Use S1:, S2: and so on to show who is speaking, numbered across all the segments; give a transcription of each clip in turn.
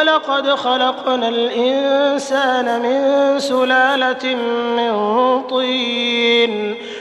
S1: ولقد خلقنا الإنسان من سلالة من طين.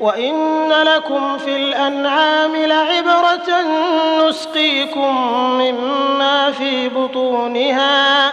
S1: وإن لكم في الأنعام لعبرة نسقيكم مما في بطونها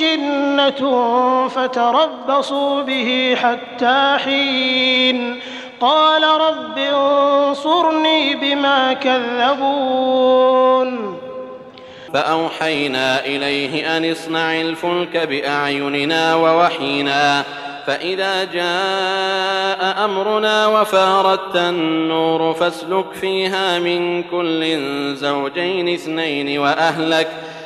S1: جنة فتربصوا به حتى حين. قال رب انصرني بما كذبون.
S2: فأوحينا إليه أن اصنع الفلك بأعيننا ووحينا. فإذا جاء أمرنا وفارت النور فاسلك فيها من كل زوجين اثنين وأهلك ۖ.